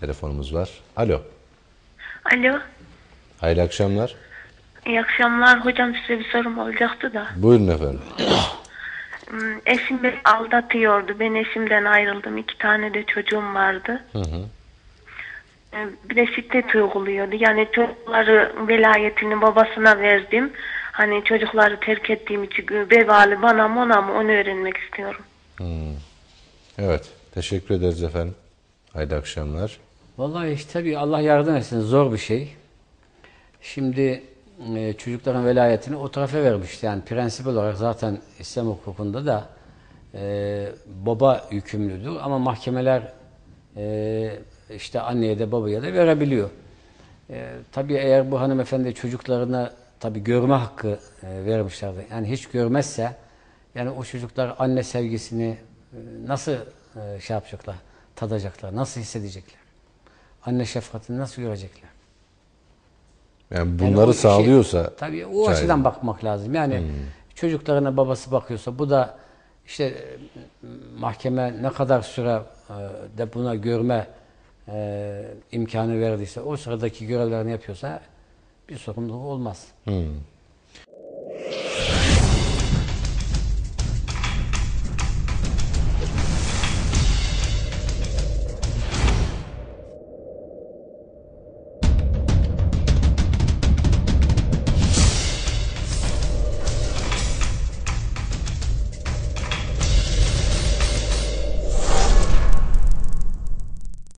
telefonumuz var. Alo. Alo, Hayırlı akşamlar. iyi akşamlar. Hocam size bir sorum olacaktı da. Buyurun efendim. Hmm, Eşim beni aldatıyordu. Ben eşimden ayrıldım. İki tane de çocuğum vardı. Ee, Bir de şiddet uyguluyordu. Yani çocukları velayetini babasına verdim. Hani çocukları terk ettiğim için vebali bana mı ona mı onu öğrenmek istiyorum. Evet. Teşekkür ederiz efendim. Hayırlı akşamlar. Vallahi işte tabii Allah yardım etsin zor bir şey. Şimdi e, çocukların velayetini o tarafa vermişti. Yani prensip olarak zaten İslam hukukunda da e, baba yükümlüdür ama mahkemeler e, işte anneye de babaya da verebiliyor. E, tabii eğer bu hanımefendi çocuklarına tabii görme hakkı e, vermişlerdi. Yani hiç görmezse yani o çocuklar anne sevgisini e, nasıl e, şey yapacaklar, tadacaklar, nasıl hissedecekler? Anne şefkatini nasıl görecekler? Yani Yani bunları o işi- sağlıyorsa tabii o şayet. açıdan bakmak lazım. Yani Hmm. çocuklarına babası bakıyorsa bu da işte e, mahkeme ne kadar süre e, de buna görme e, imkanı verdiyse o sıradaki görevlerini yapıyorsa bir sorumluluğu olmaz. Hmm.